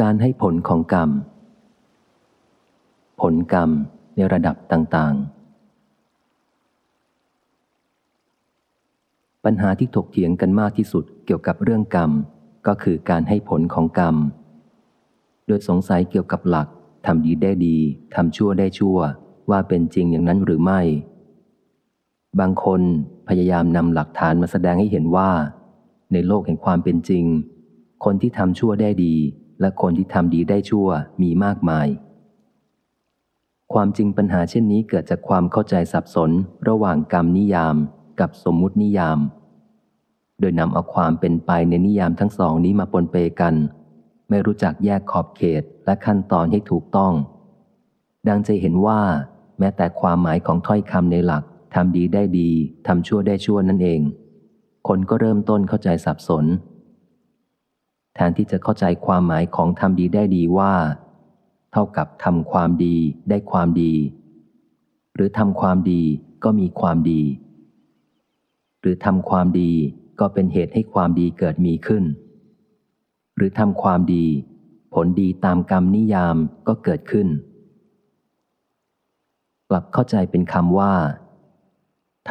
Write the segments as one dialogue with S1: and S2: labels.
S1: การให้ผลของกรรม ผลกรรมในระดับต่างๆ ปัญหาที่ถกเถียงกันมากที่สุดเกี่ยวกับเรื่องกรรม ก็คือการให้ผลของกรรม โดยสงสัยเกี่ยวกับหลักทำดีได้ดีทำชั่วได้ชั่วว่าเป็นจริงอย่างนั้นหรือไม่ บางคนพยายามนำหลักฐานมาแสดงให้เห็นว่า ในโลกแห่งความเป็นจริง คนที่ทำชั่วได้ดี และคนที่ทำดีได้ชั่วมีมากมาย ความจริงปัญหาเช่นนี้เกิดจากความเข้าใจสับสน ระหว่างกรรมนิยามกับสมมุตินิยาม โดยนำเอาความเป็นไปในนิยามทั้งสองนี้มาปนเปกัน ไม่รู้จักแยกขอบเขตและขั้นตอนให้ถูกต้อง ดังจะเห็นว่า แม้แต่ความหมายของถ้อยคำในหลักทำดีได้ดีทำชั่วได้ชั่วนั่นเอง คนก็เริ่มต้นเข้าใจสับสน แทนที่จะเข้าใจความหมายของทำดีได้ดีว่า เท่ากับทำความดีได้ความดี หรือทำความดีก็มีความดี หรือทำความดีก็เป็นเหตุให้ความดีเกิดมีขึ้น หรือทำความดี ผลดีตามกรรมนิยามก็เกิดขึ้น กลับเข้าใจเป็นคำว่า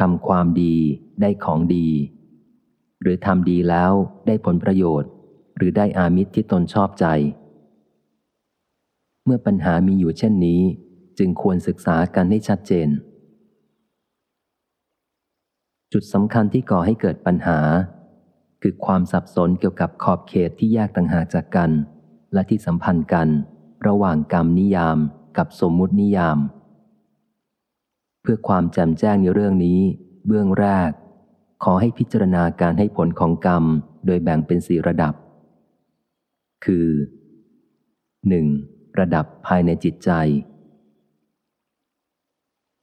S1: ทำความดีได้ของดี หรือทำดีแล้วได้ผลประโยชน์ หรือได้อามิตรที่ตนชอบใจ เมื่อปัญหามีอยู่เช่นนี้ จึงควรศึกษากันให้ชัดเจน จุดสำคัญที่ก่อให้เกิดปัญหา คือความสับสนเกี่ยวกับขอบเขตที่แยกต่างหากจากกัน และที่สัมพันธ์กัน ระหว่างกรรมนิยามกับสมมุตินิยาม เพื่อความแจ่มแจ้งในเรื่องนี้ เบื้องแรกขอให้พิจารณาการให้ผลของกรรม โดยแบ่งเป็นสี่ระดับ คือ 1. ระดับภายในจิตใจ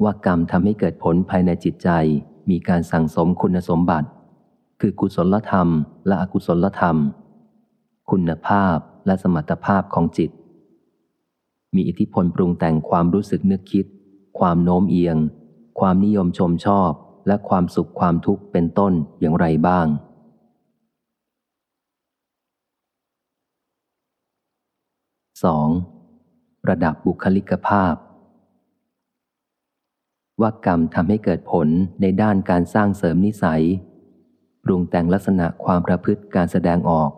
S1: ว่ากรรมทำให้เกิดผลภายในจิตใจ มีการสั่งสมคุณสมบัติ คือกุศลธรรม และอกุศลธรรม คุณภาพและสมรรถภาพของจิต มีอิทธิพลปรุงแต่งความรู้สึกนึกคิด ความโน้มเอียง ความนิยมชมชอบ และความสุขความทุกข์เป็นต้นอย่างไรบ้าง 2. ระดับบุคลิกภาพ ว่ากรรมทำให้เกิดผลในด้านการสร้างเสริมนิสัย ปรุงแต่งลักษณะความประพฤติการแสดงออก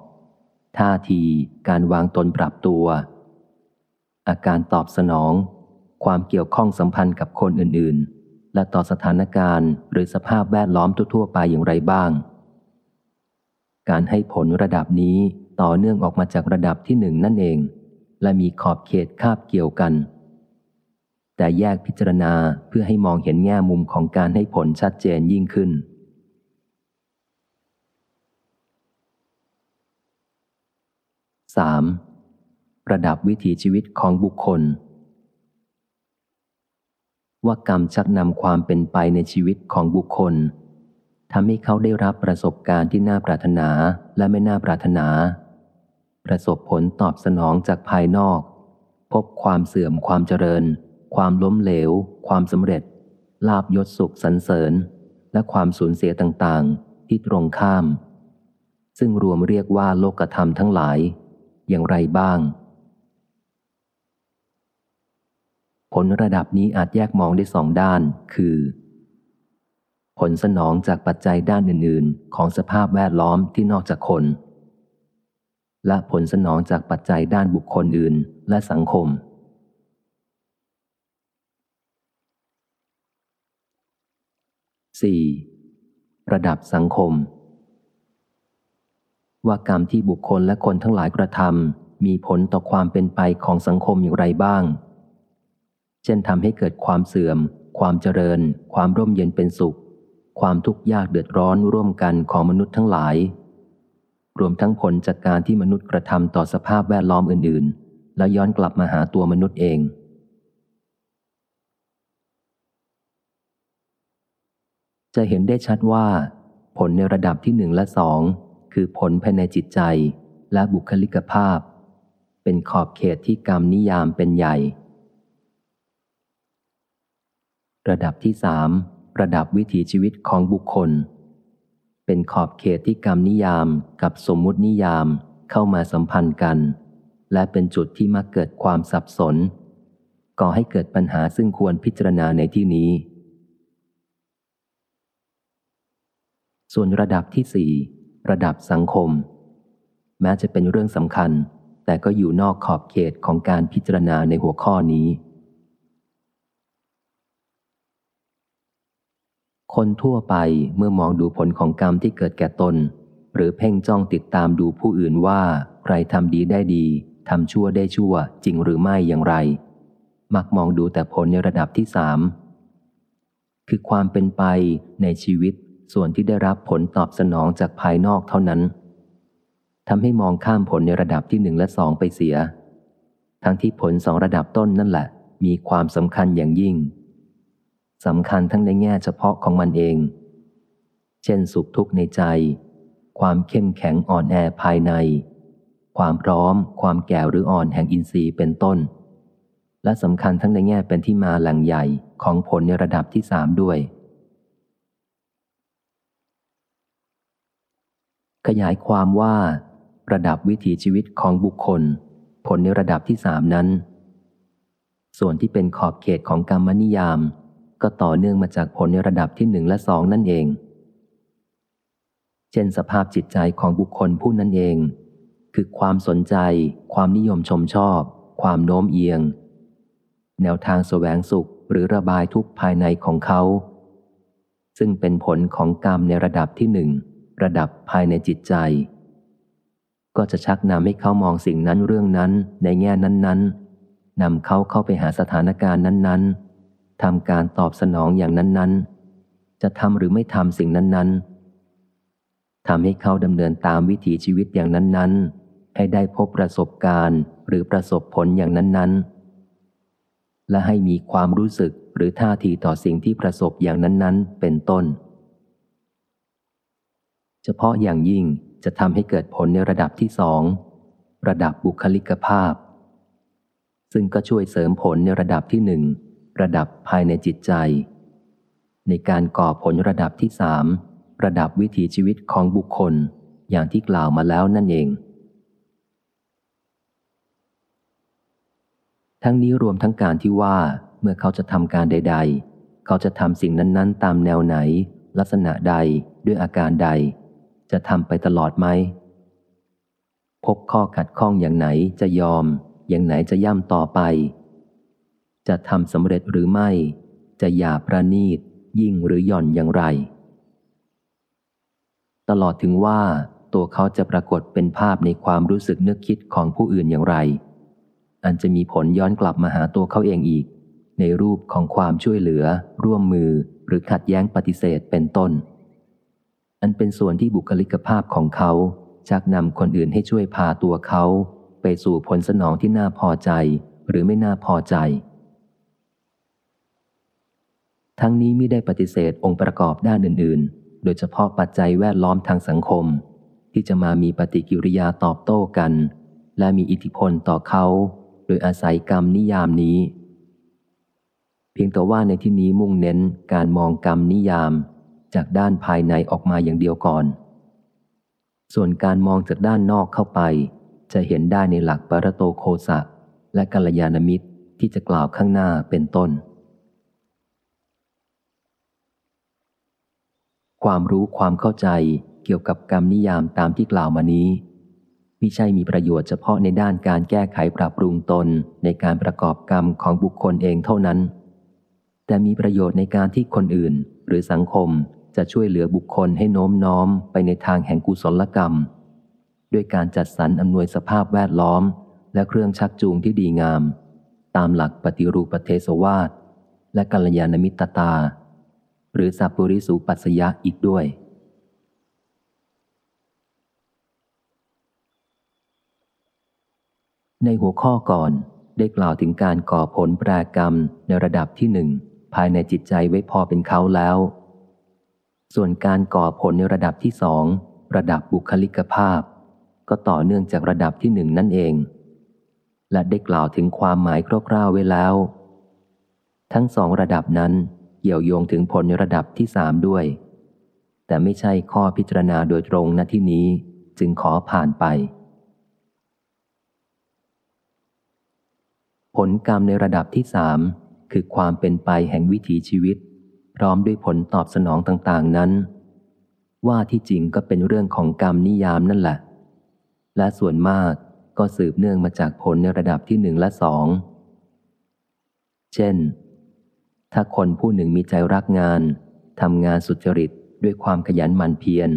S1: ท่าทีการวางตนปรับตัว อาการตอบสนอง ความเกี่ยวข้องสัมพันธ์กับคนอื่นๆ และต่อสถานการณ์หรือสภาพแวดล้อมทั่วไปอย่างไรบ้าง การให้ผลระดับนี้ต่อเนื่องออกมาจากระดับที่หนึ่งนั่นเอง และมีขอบเขตคาบเกี่ยวกัน แต่แยกพิจารณาเพื่อให้มองเห็นแง่มุมของการให้ผลชัดเจนยิ่งขึ้น 3. ระดับวิถีชีวิตของบุคคล ว่ากรรมชักนำความเป็นไปในชีวิตของบุคคลทำให้เขาได้รับประสบการณ์ที่น่าปรารถนาและไม่น่าปรารถนา ประสบผลตอบสนองจากภายนอก พบความเสื่อมความเจริญ ความล้มเหลว ความสำเร็จ ลาบยศสุขสรรเสริญ และความสูญเสียต่างๆ ที่ตรงข้าม ซึ่งรวมเรียกว่าโลกธรรมทั้งหลาย อย่างไรบ้าง ผลระดับนี้อาจแยกมองได้สองด้าน คือ ผลสนองจากปัจจัยด้านอื่น ๆ ของสภาพแวดล้อมที่นอกจากคน และผลสนองจากปัจจัยด้านบุคคลอื่นและสังคม 4. ระดับสังคม ว่ากรรมที่บุคคลและคนทั้งหลายกระทำมีผลต่อความเป็นไปของสังคมอย่างไรบ้าง เช่นทำให้เกิดความเสื่อม ความเจริญ ความร่มเย็นเป็นสุข ความทุกข์ยากเดือดร้อนร่วมกันของมนุษย์ทั้งหลาย รวมทั้งผลจากการที่มนุษย์กระทำต่อสภาพแวดล้อมอื่น ๆ แล้วย้อนกลับมาหาตัวมนุษย์เอง จะเห็นได้ชัดว่า ผลในระดับที่หนึ่งและสองคือผลภายในจิตใจและบุคลิกภาพ เป็นขอบเขตที่กรรมนิยามเป็นใหญ่ ระดับที่สามระดับวิถีชีวิตของบุคคล เป็นขอบเขตที่กรรมนิยามกับสมมุตินิยามเข้ามาสัมพันธ์กัน และเป็นจุดที่มักเกิดความสับสน ก่อให้เกิดปัญหาซึ่งควรพิจารณาในที่นี้ ส่วนระดับที่สี่ระดับสังคม แม้จะเป็นเรื่องสำคัญ แต่ก็อยู่นอกขอบเขตของการพิจารณาในหัวข้อนี้ คนทั่วไปเมื่อมองดูผลของกรรมที่เกิดแก่ตน หรือเพ่งจ้องติดตามดูผู้อื่นว่า ใครทำดีได้ดีทำชั่วได้ชั่วจริงหรือไม่อย่างไร มักมองดูแต่ผลในระดับที่สามคือความเป็นไปในชีวิตส่วนที่ได้รับผลตอบสนองจากภายนอกเท่านั้นทำให้มองข้ามผลในระดับที่หนึ่งและสองไปเสีย ทั้งที่ผลสองระดับต้นนั่นแหละ มีความสำคัญอย่างยิ่ง สำคัญทั้งในแง่เฉพาะของมันเอง เช่นสุขทุกข์ในใจ ความเข้มแข็งอ่อนแอภายใน ความพร้อม ความแก่หรืออ่อนแห่งอินทรีย์เป็นต้น และสำคัญทั้งในแง่เป็นที่มาแหล่งใหญ่ของผลในระดับที่สามด้วย ขยายความว่า ระดับวิถีชีวิตของบุคคล ผลในระดับที่สามนั้น ส่วนที่เป็นขอบเขตของกรรมนิยาม ก็ต่อเนื่องมาจากผลในระดับที่หนึ่งและสองนั่นเอง เช่นสภาพจิตใจของบุคคลผู้นั้นเอง คือความสนใจ ความนิยมชมชอบ ความโน้มเอียง แนวทางสแสวงสุขหรือระบายทุกภายในของเขา ซึ่งเป็นผลของกรรมในระดับที่หนึ่งระดับภายในจิตใจ ก็จะชักนำให้เขามองสิ่งนั้นเรื่องนั้นในแง่นั้น ๆนำเขาเข้าไปหาสถานการณ์นั้น ๆ ทำการตอบสนองอย่างนั้น ๆ จะทำหรือไม่ทำสิ่งนั้น ๆทำให้เขาดำเนินตามวิถีชีวิตอย่างนั้น ๆ ให้ได้พบประสบการณ์หรือประสบผลอย่างนั้น ๆ และให้มีความรู้สึกหรือท่าทีต่อสิ่งที่ประสบอย่างนั้น ๆ เป็นต้น เฉพาะอย่างยิ่งจะทำให้เกิดผลในระดับที่สองระดับบุคลิกภาพ ซึ่งก็ช่วยเสริมผลในระดับที่หนึ่ง ระดับภายในจิตใจ ในการก่อผลระดับที่สามระดับวิถีชีวิตของบุคคลอย่างที่กล่าวมาแล้วนั่นเอง ทั้งนี้รวมทั้งการที่ว่าเมื่อเขาจะทำการใด ๆ เขาจะทำสิ่งนั้น ๆ ตามแนวไหน ลักษณะใดด้วยอาการใด จะทำไปตลอดไหม พบข้อขัดข้องอย่างไหนจะยอม อย่างไหนจะย่ำต่อไป จะทำสำเร็จหรือไม่ จะหยาประนีต ยิ่งหรือหย่อนอย่างไร ตลอดถึงว่าตัวเขาจะปรากฏเป็นภาพในความรู้สึกนึกคิดของผู้อื่นอย่างไร อันจะมีผลย้อนกลับมาหาตัวเขาเองอีก ในรูปของความช่วยเหลือ ร่วมมือ หรือขัดแย้งปฏิเสธเป็นต้น อันเป็นส่วนที่บุคลิกภาพของเขาชักนำคนอื่นให้ช่วยพาตัวเขา ไปสู่ผลสนองที่น่าพอใจหรือไม่น่าพอใจ ทั้งนี้ไม่ได้ปฏิเสธองค์ประกอบด้านอื่น ๆ โดยเฉพาะปัจจัยแวดล้อมทางสังคม ที่จะมามีปฏิกิริยาตอบโต้กัน และมีอิทธิพลต่อเขา โดยอาศัยกรรมนิยามนี้ เพียงแต่ว่าในที่นี้มุ่งเน้นการมองกรรมนิยาม จากด้านภายในออกมาอย่างเดียวก่อน ส่วนการมองจากด้านนอกเข้าไป จะเห็นได้ในหลักปรโตโคสะและกัลยาณมิตรที่จะกล่าวข้างหน้าเป็นต้น ความรู้ความเข้าใจเกี่ยวกับกรรมนิยามตามที่กล่าวมานี้ไม่ใช่มีประโยชน์เฉพาะในด้านการแก้ไขปรับปรุงตนในการประกอบกรรมของบุคคลเองเท่านั้น แต่มีประโยชน์ในการที่คนอื่น หรือสังคมจะช่วยเหลือบุคคลให้โน้มน้อมไปในทางแห่งกุศลกรรม ด้วยการจัดสรรอำนวยสภาพแวดล้อม และเครื่องชักจูงที่ดีงาม ตามหลักปฏิรูปเทศวาสและกัลยาณมิตรตา หรือสัพปริสุปัสยะอีกด้วย ในหัวข้อก่อนได้กล่าวถึงการก่อผลปรกรรมในระดับที่หนึ่งภายในจิตใจไว้พอเป็นเขาแล้ว ส่วนการก่อผลในระดับที่สองระดับบุคลิกภาพ ก็ต่อเนื่องจากระดับที่หนึ่งนั่นเอง และได้กล่าวถึงความหมายคร่าวๆไว้แล้ว ทั้งสองระดับนั้น เกี่ยวโยงถึงผลในระดับที่สามด้วย แต่ไม่ใช่ข้อพิจารณาโดยตรงณที่นี้จึงขอผ่านไป ผลกรรมในระดับที่สามคือความเป็นไปแห่งวิถีชีวิต พร้อมด้วยผลตอบสนองต่าง ๆ นั้น ว่าที่จริงก็เป็นเรื่องของกรรมนิยามนั่นแหละ และส่วนมากก็สืบเนื่องมาจากผลในระดับที่หนึ่งและสอง เช่น ถ้าคนผู้หนึ่งมีใจรักงานทำงานสุจริตด้วยความขยันหมั่นเพียร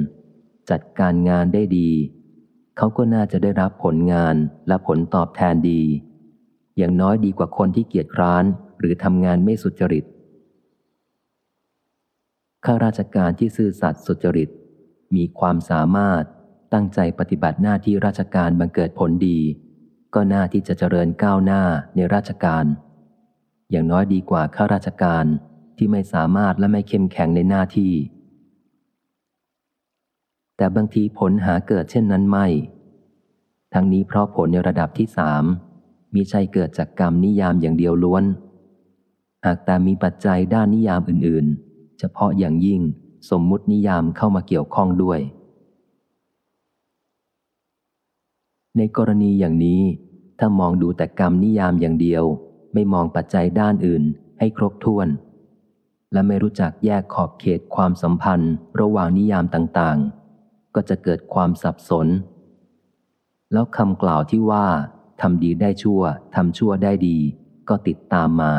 S1: จัดการงานได้ดี เขาก็น่าจะได้รับผลงานและผลตอบแทนดี อย่างน้อยดีกว่าคนที่เกียจคร้านหรือทำงานไม่สุจริตข้าราชการที่ซื่อสัตย์สุจริต มีความสามารถตั้งใจปฏิบัติหน้าที่ราชการบังเกิดผลดี ก็น่าที่จะเจริญก้าวหน้าในราชการ อย่างน้อยดีกว่าข้าราชการที่ไม่สามารถและไม่เข้มแข็งในหน้าที่ แต่บางทีผลหาเกิดเช่นนั้นไม่ ทั้งนี้เพราะผลในระดับที่สามมีใช่เกิดจากกรรมนิยามอย่างเดียวล้วน หากแต่มีปัจจัยด้านนิยามอื่นๆ เฉพาะอย่างยิ่งสมมุตินิยามเข้ามาเกี่ยวข้องด้วย ในกรณีอย่างนี้ถ้ามองดูแต่กรรมนิยามอย่างเดียว ไม่มองปัจจัยด้านอื่นให้ครบถ้วน และไม่รู้จักแยกขอบเขตความสัมพันธ์ ระหว่างนิยามต่างๆ ก็จะเกิดความสับสน แล้วคำกล่าวที่ว่าทำดีได้ชั่วทำชั่วได้ดี ก็ติดตามมา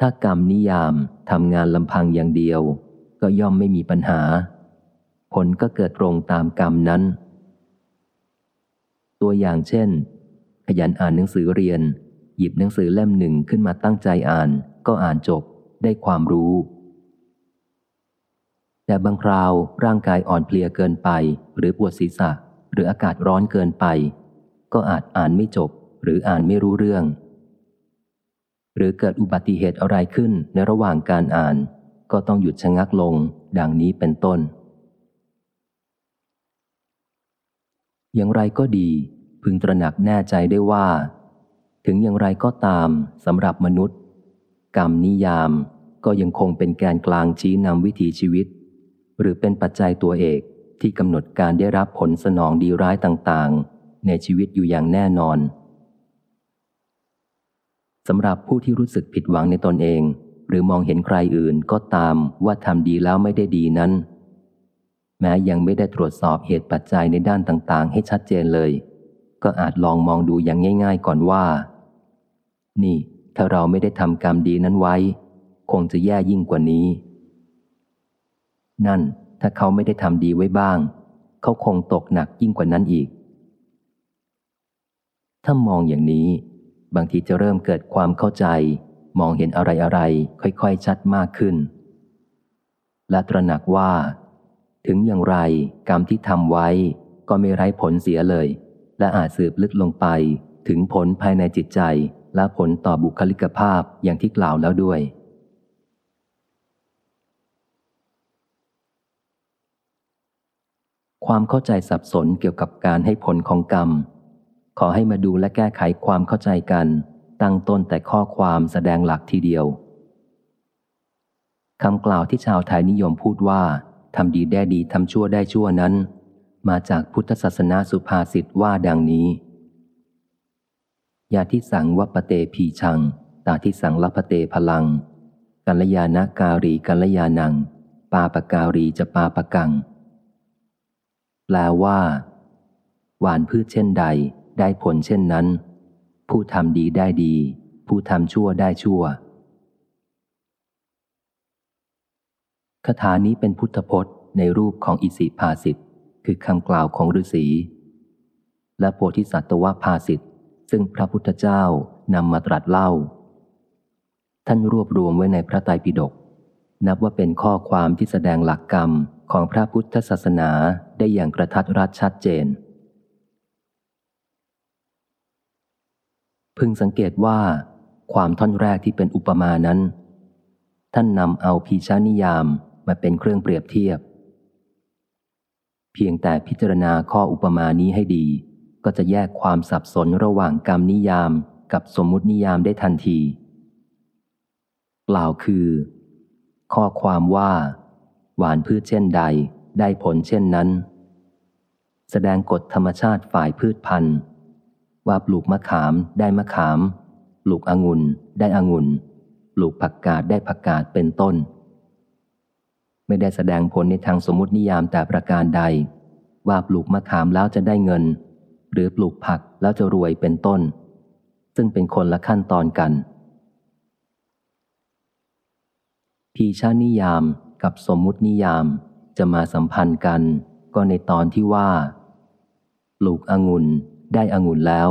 S1: ถ้ากรรมนิยามทำงานลำพังอย่างเดียว ก็ย่อมไม่มีปัญหา ผลก็เกิดตรงตามกรรมนั้น ตัวอย่างเช่น ขยันอ่านหนังสือเรียน หยิบหนังสือเล่มหนึ่งขึ้นมาตั้งใจอ่าน ก็อ่านจบ ได้ความรู้ แต่บางคราวร่างกายอ่อนเพลียเกินไป หรือปวดศีรษะ หรืออากาศร้อนเกินไป ก็อาจอ่านไม่จบ หรืออ่านไม่รู้เรื่อง หรือเกิดอุบัติเหตุอะไรขึ้นในระหว่างการอ่าน ก็ต้องหยุดชะงักลง ดังนี้เป็นต้นอย่างไรก็ดี พึงตระหนักแน่ใจได้ว่า ถึงอย่างไรก็ตามสำหรับมนุษย์ กรรมนิยามก็ยังคงเป็นแกนกลางชี้นำวิถีชีวิต หรือเป็นปัจจัยตัวเอกที่กำหนดการได้รับผลสนองดีร้ายต่างๆ ในชีวิตอยู่อย่างแน่นอนสำหรับผู้ที่รู้สึกผิดหวังในตนเอง หรือมองเห็นใครอื่นก็ตามว่าทำดีแล้วไม่ได้ดีนั้น แม้ยังไม่ได้ตรวจสอบเหตุปัจจัยในด้านต่างๆ ให้ชัดเจนเลย ก็อาจลองมองดูอย่างง่าย ๆ ก่อนว่า นี่ ถ้าเราไม่ได้ทำกรรมดีนั้นไว้ คงจะแย่ยิ่งกว่านี้ นั่น ถ้าเขาไม่ได้ทำดีไว้บ้าง เขาคงตกหนักยิ่งกว่านั้นอีก ถ้ามองอย่างนี้ บางทีจะเริ่มเกิดความเข้าใจ มองเห็นอะไรอะไรค่อยๆ ชัดมากขึ้น และตระหนักว่า ถึงอย่างไรกรรมที่ทำไว้ก็ไม่ไร้ผลเสียเลย และอาจสืบลึกลงไป ถึงผลภายในจิตใจ และผลต่อบุคลิกภาพอย่างที่กล่าวแล้วด้วย ความเข้าใจสับสนเกี่ยวกับการให้ผลของกรรม ขอให้มาดูและแก้ไขความเข้าใจกัน ตั้งต้นแต่ข้อความแสดงหลักทีเดียวคำกล่าวที่ชาวไทยนิยมพูดว่าทำดีได้ดีทำชั่วได้ชั่วนั้น มาจากพุทธศาสนาสุภาษิตว่าดังนี้ ยาที่สังวัปเตพีชัง ตาที่สังลพเตพลัง กัลยาณการีกัลยานัง ปาปการีจะปาปกัง แปลว่า หวานพืชเช่นใด ได้ผลเช่นนั้น ผู้ทำดีได้ดี ผู้ทำชั่วได้ชั่วคาถานี้เป็นพุทธพจน์ในรูปของอิสิภาสิทธ์ คือคำกล่าวของฤาษีและโพธิสัตวภาสิทธิ์ซึ่งพระพุทธเจ้านำมาตรัสเล่า ท่านรวบรวมไว้ในพระไตรปิฎกนับว่าเป็นข้อความที่แสดงหลักกรรมของพระพุทธศาสนาได้อย่างกระทัดรัดชัดเจน พึงสังเกตว่า ความท่อนแรกที่เป็นอุปมานั้น ท่านนำเอาพีชานิยามมาเป็นเครื่องเปรียบเทียบ เพียงแต่พิจารณาข้ออุปมานี้ให้ดี ก็จะแยกความสับสนระหว่างกรรมนิยามกับสมมุตินิยามได้ทันทีกล่าวคือ ข้อความว่า หวานพืชเช่นใด ได้ผลเช่นนั้น แสดงกฎธรรมชาติฝ่ายพืชพันธุ์ ว่าปลูกมะขามได้มะขาม ปลูกองุ่นได้องุ่น ปลูกผักกาดได้ผักกาดเป็นต้น ไม่ได้แสดงผลในทางสมมตินิยามแต่ประการใด ว่าปลูกมะขามแล้วจะได้เงิน หรือปลูกผักแล้วจะรวยเป็นต้น ซึ่งเป็นคนละขั้นตอนกัน พีชานิยามกับสมมุตินิยามจะมาสัมพันธ์กัน ก็ในตอนที่ว่า ปลูกองุ่นได้องุ่นแล้ว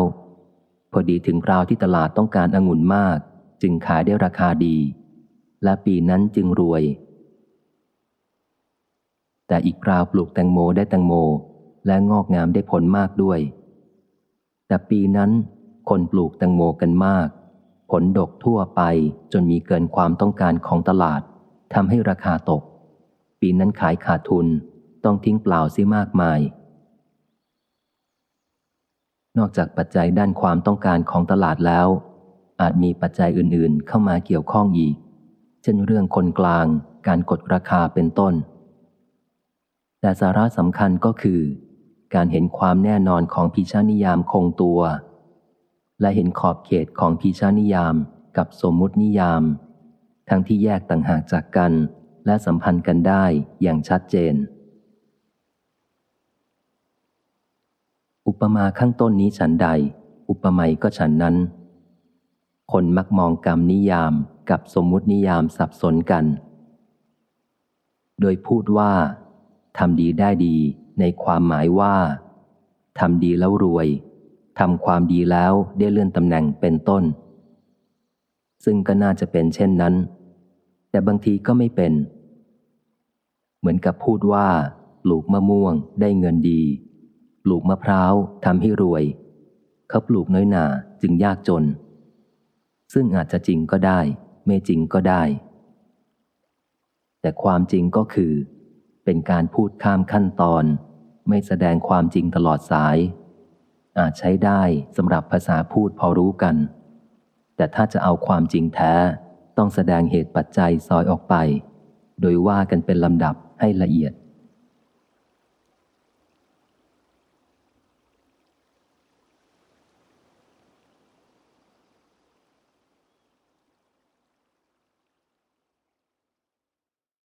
S1: พอดีถึงคราวที่ตลาดต้องการองุ่นมาก จึงขายได้ราคาดี และปีนั้นจึงรวย แต่อีกคราวปลูกแตงโมได้แตงโม และงอกงามได้ผลมากด้วย แต่ปีนั้นคนปลูกแตงโมกันมาก ผลดกทั่วไปจนมีเกินความต้องการของตลาดทำให้ราคาตก ปีนั้นขายขาดทุนต้องทิ้งเปล่าเสียมากมาย นอกจากปัจจัยด้านความต้องการของตลาดแล้ว อาจมีปัจจัยอื่นๆเข้ามาเกี่ยวข้องอีก เช่นเรื่องคนกลาง การกดราคาเป็นต้น แต่สาระสำคัญก็คือ การเห็นความแน่นอนของพิชานิยามคงตัว และเห็นขอบเขตของพิชานิยามกับสมมุตินิยาม ทั้งที่แยกต่างหากจากกัน และสัมพันธ์กันได้อย่างชัดเจน อุปมาข้างต้นนี้ฉันใด อุปไมยก็ฉันนั้น คนมักมองกรรมนิยามกับสมมุตินิยามสับสนกัน โดยพูดว่า ทำดีได้ดีในความหมายว่าทำดีแล้วรวยทำความดีแล้วได้เลื่อนตำแหน่งเป็นต้น ซึ่งก็น่าจะเป็นเช่นนั้น แต่บางทีก็ไม่เป็น เหมือนกับพูดว่าปลูกมะม่วงได้เงินดีปลูกมะพร้าวทำให้รวย เขาปลูกน้อยหนาจึงยากจน ซึ่งอาจจะจริงก็ได้ ไม่จริงก็ได้ แต่ความจริงก็คือ เป็นการพูดข้ามขั้นตอน ไม่แสดงความจริงตลอดสาย อาจใช้ได้สำหรับภาษาพูดพอรู้กัน แต่ถ้าจะเอาความจริงแท้ ต้องแสดงเหตุปัจจัยซอยออกไป โดยว่ากันเป็นลำดับให้ละเอียด